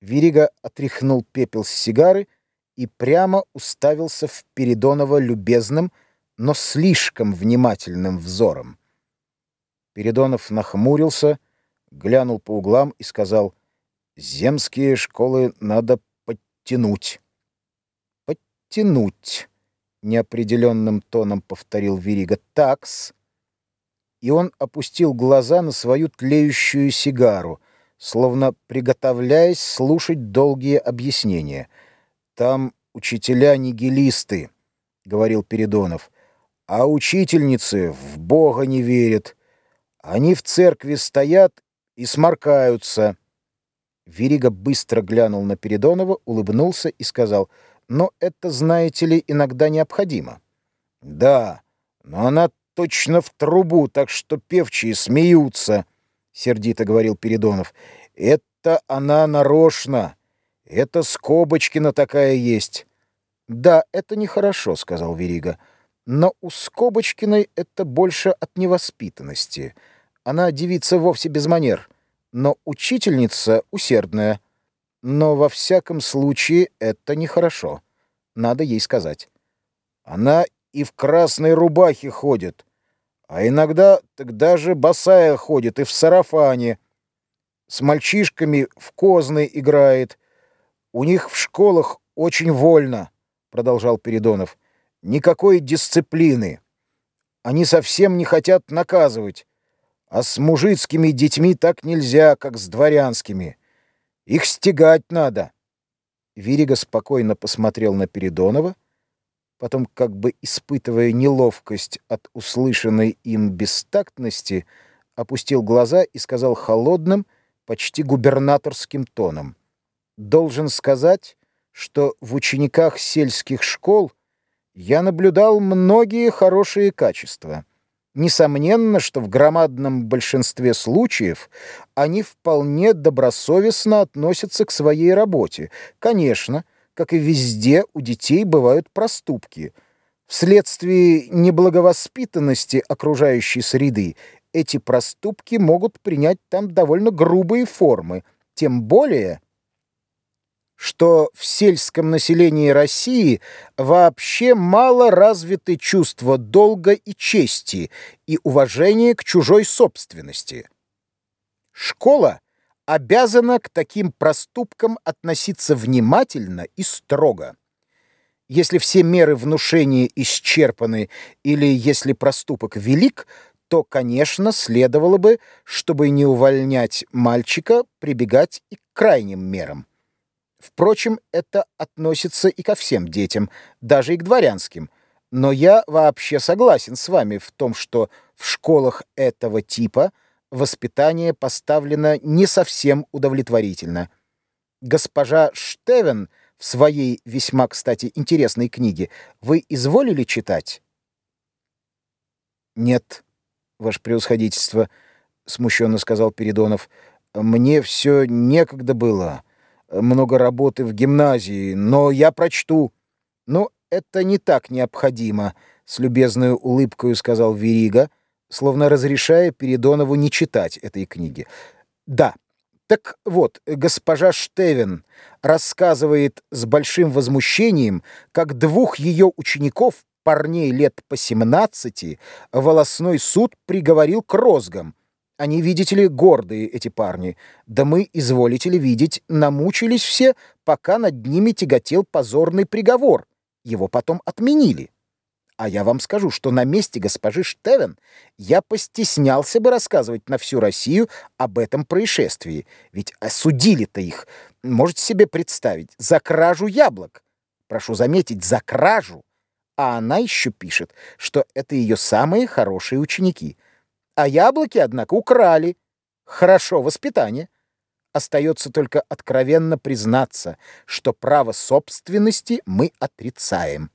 Верига отряхнул пепел с сигары и прямо уставился в Передонова любезным, но слишком внимательным взором. Передонов нахмурился, глянул по углам и сказал, «Земские школы надо подтянуть». «Подтянуть», — неопределенным тоном повторил Верига, «такс». И он опустил глаза на свою тлеющую сигару — словно приготовляясь слушать долгие объяснения. «Там учителя-нигилисты», — говорил Передонов, — «а учительницы в Бога не верят. Они в церкви стоят и сморкаются». Верига быстро глянул на Передонова, улыбнулся и сказал, «Но это, знаете ли, иногда необходимо». «Да, но она точно в трубу, так что певчие смеются» сердито говорил Передонов. Это она нарочно. Это Скобочкина такая есть. Да, это нехорошо, сказал Верига. Но у Скобочкиной это больше от невоспитанности. Она девица вовсе без манер, но учительница усердная. Но во всяком случае это нехорошо. Надо ей сказать. Она и в красной рубахе ходит. А иногда так даже босая ходит и в сарафане. С мальчишками в козны играет. У них в школах очень вольно, продолжал Передонов. Никакой дисциплины. Они совсем не хотят наказывать. А с мужицкими детьми так нельзя, как с дворянскими. Их стегать надо. Вирига спокойно посмотрел на Передонова, Потом, как бы испытывая неловкость от услышанной им бестактности, опустил глаза и сказал холодным, почти губернаторским тоном. «Должен сказать, что в учениках сельских школ я наблюдал многие хорошие качества. Несомненно, что в громадном большинстве случаев они вполне добросовестно относятся к своей работе. Конечно, — как и везде, у детей бывают проступки. Вследствие неблаговоспитанности окружающей среды эти проступки могут принять там довольно грубые формы, тем более, что в сельском населении России вообще мало развиты чувства долга и чести и уважения к чужой собственности. Школа — обязана к таким проступкам относиться внимательно и строго. Если все меры внушения исчерпаны или если проступок велик, то, конечно, следовало бы, чтобы не увольнять мальчика, прибегать и к крайним мерам. Впрочем, это относится и ко всем детям, даже и к дворянским. Но я вообще согласен с вами в том, что в школах этого типа – воспитание поставлено не совсем удовлетворительно. Госпожа Штевен в своей весьма, кстати, интересной книге вы изволили читать? Нет, ваше превосходительство, смущенно сказал Передонов. Мне все некогда было. Много работы в гимназии, но я прочту. Но это не так необходимо, с любезной улыбкой сказал Верига словно разрешая Передонову не читать этой книги. Да, так вот, госпожа Штевен рассказывает с большим возмущением, как двух ее учеников, парней лет по 17, волосной суд приговорил к розгам. Они, видите ли, гордые, эти парни. Да мы, изволите ли видеть, намучились все, пока над ними тяготел позорный приговор. Его потом отменили. А я вам скажу, что на месте госпожи Штевен я постеснялся бы рассказывать на всю Россию об этом происшествии. Ведь осудили-то их, можете себе представить, за кражу яблок. Прошу заметить, за кражу. А она еще пишет, что это ее самые хорошие ученики. А яблоки, однако, украли. Хорошо воспитание. Остается только откровенно признаться, что право собственности мы отрицаем.